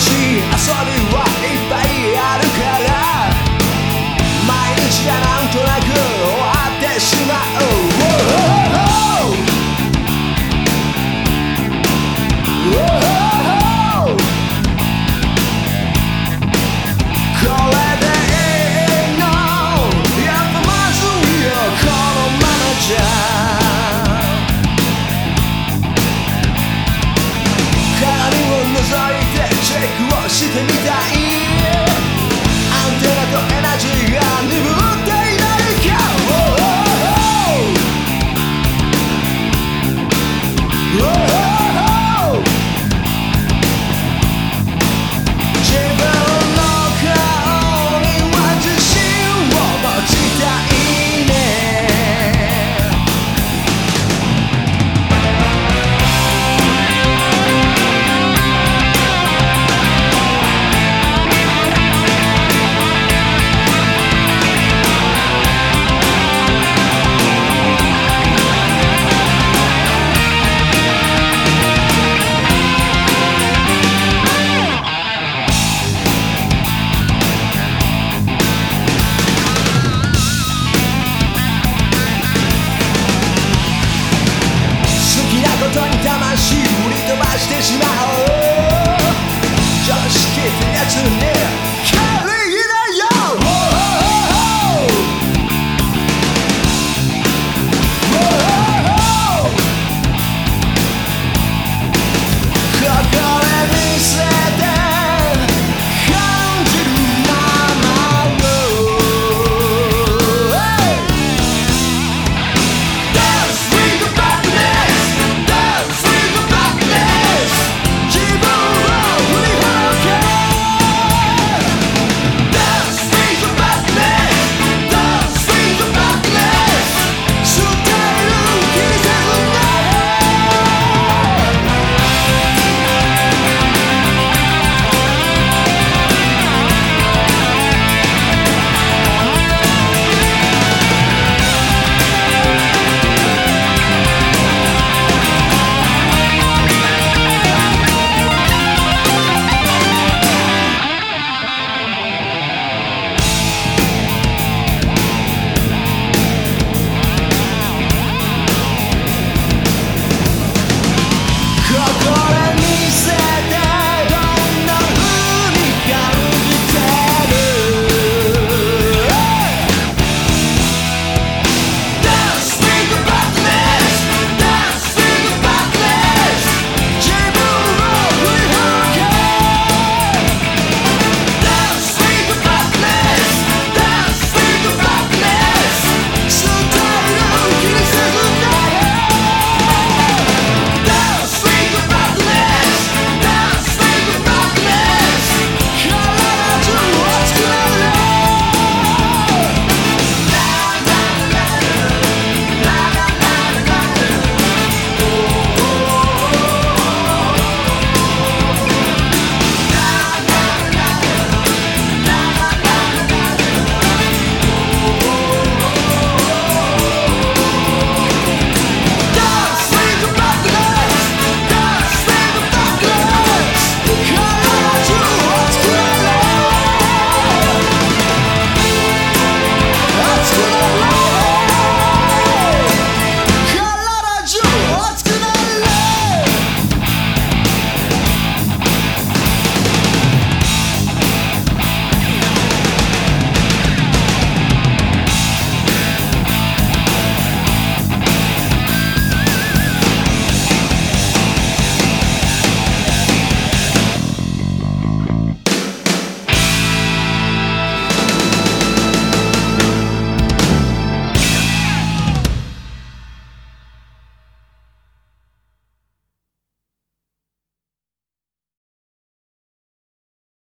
しい遊びはいっぱいあるから。毎日がなんとし振り飛ばしてしまおう